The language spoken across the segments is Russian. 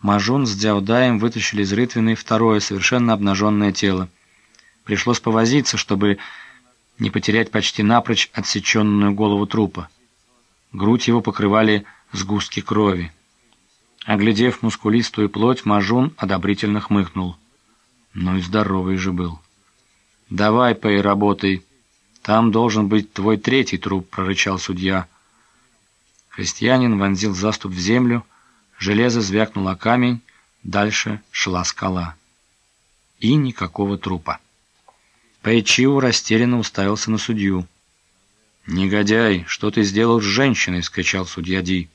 Мажун с Дзяудаем вытащили из рытвины второе, совершенно обнаженное тело. Пришлось повозиться, чтобы не потерять почти напрочь отсеченную голову трупа. Грудь его покрывали сгустки крови. Оглядев мускулистую плоть, Мажун одобрительно хмыкнул. Ну и здоровый же был. «Давай, Пэй, работай. Там должен быть твой третий труп», — прорычал судья. Христианин вонзил заступ в землю, железо звякнуло камень, дальше шла скала. И никакого трупа. Пэйчиу растерянно уставился на судью. «Негодяй, что ты сделал с женщиной?» — скричал судья Ди.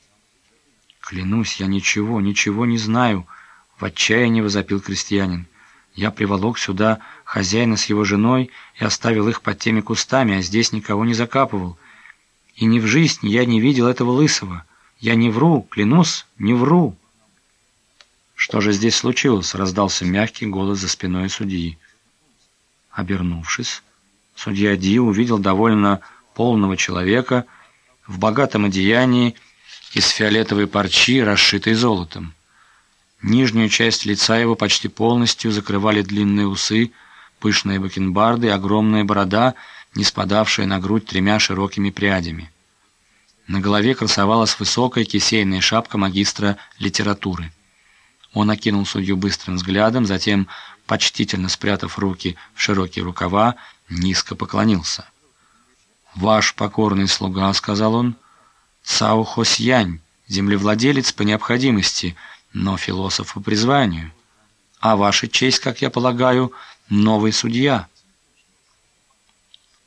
«Клянусь, я ничего, ничего не знаю», — в отчаянии возопил крестьянин. «Я приволок сюда хозяина с его женой и оставил их под теми кустами, а здесь никого не закапывал. И ни в жизнь я не видел этого лысого. Я не вру, клянусь, не вру». «Что же здесь случилось?» — раздался мягкий голос за спиной судьи. Обернувшись, судья Ди увидел довольно полного человека в богатом одеянии из фиолетовой парчи, расшитой золотом. Нижнюю часть лица его почти полностью закрывали длинные усы, пышные бакенбарды и огромная борода, не спадавшая на грудь тремя широкими прядями. На голове красовалась высокая кисейная шапка магистра литературы. Он окинул судью быстрым взглядом, затем, почтительно спрятав руки в широкие рукава, низко поклонился. «Ваш покорный слуга», — сказал он, — «Цао Хосьянь, землевладелец по необходимости, но философ по призванию. А ваша честь, как я полагаю, новый судья».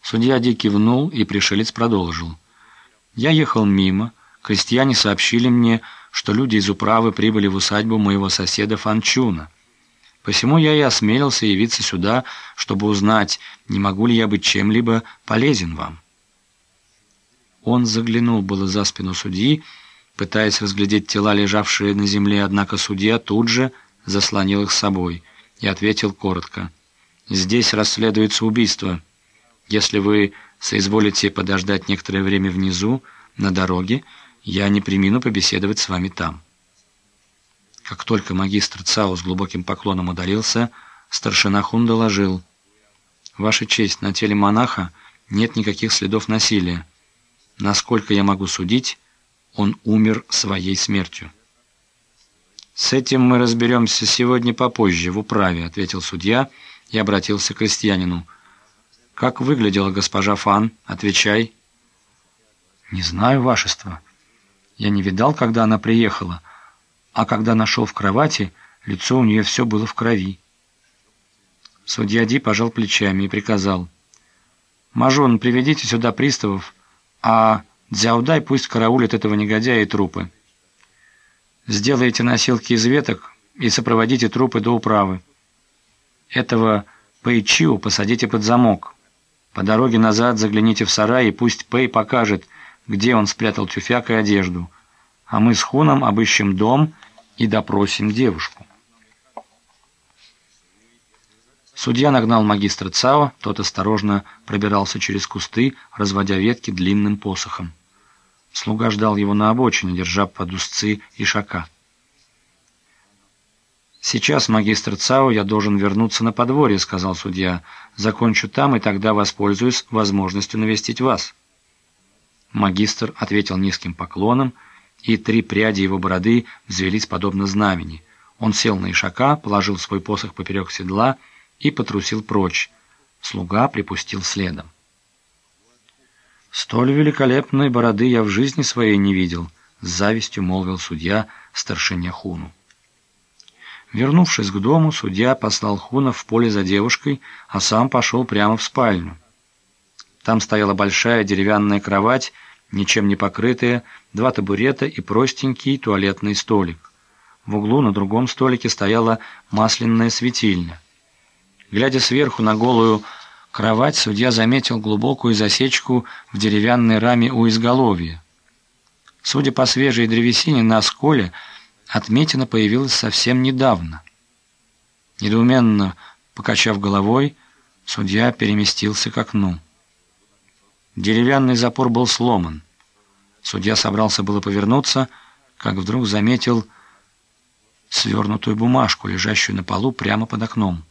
Судья Ди кивнул, и пришелец продолжил. «Я ехал мимо, крестьяне сообщили мне, что люди из управы прибыли в усадьбу моего соседа Фанчуна». Посему я и осмелился явиться сюда, чтобы узнать, не могу ли я быть чем-либо полезен вам. Он заглянул было за спину судьи, пытаясь разглядеть тела, лежавшие на земле, однако судья тут же заслонил их собой и ответил коротко. «Здесь расследуется убийство. Если вы соизволите подождать некоторое время внизу, на дороге, я не примину побеседовать с вами там». Как только магистр Цао с глубоким поклоном удалился, старшина Хун доложил. «Ваша честь, на теле монаха нет никаких следов насилия. Насколько я могу судить, он умер своей смертью. «С этим мы разберемся сегодня попозже, в управе», — ответил судья и обратился к крестьянину. «Как выглядела госпожа Фан? Отвечай». «Не знаю, вашество. Я не видал, когда она приехала, а когда нашел в кровати, лицо у нее все было в крови». Судья Ди пожал плечами и приказал. «Мажон, приведите сюда приставов, а Дзяудай пусть караулит этого негодяя и трупы. Сделайте носилки из веток и сопроводите трупы до управы. Этого Пэйчиу посадите под замок. По дороге назад загляните в сарай, и пусть Пэй покажет, где он спрятал тюфяк и одежду. А мы с Хуном обыщем дом и допросим девушку. Судья нагнал магистра Цао, тот осторожно пробирался через кусты, разводя ветки длинным посохом. Слуга ждал его на обочине, держа под узцы и шака. «Сейчас, магистр Цао, я должен вернуться на подворье», — сказал судья. «Закончу там, и тогда воспользуюсь возможностью навестить вас». Магистр ответил низким поклоном, и три пряди его бороды взвелись подобно знамени. Он сел на ишака, положил свой посох поперек седла и потрусил прочь. Слуга припустил следом. «Столь великолепной бороды я в жизни своей не видел», — с завистью молвил судья старшине Хуну. Вернувшись к дому, судья послал Хуна в поле за девушкой, а сам пошел прямо в спальню. Там стояла большая деревянная кровать, ничем не покрытая, два табурета и простенький туалетный столик. В углу на другом столике стояла масляная светильня. Глядя сверху на голую кровать, судья заметил глубокую засечку в деревянной раме у изголовья. Судя по свежей древесине на осколе, отметина появилась совсем недавно. Недоуменно покачав головой, судья переместился к окну. Деревянный запор был сломан. Судья собрался было повернуться, как вдруг заметил свернутую бумажку, лежащую на полу прямо под окном.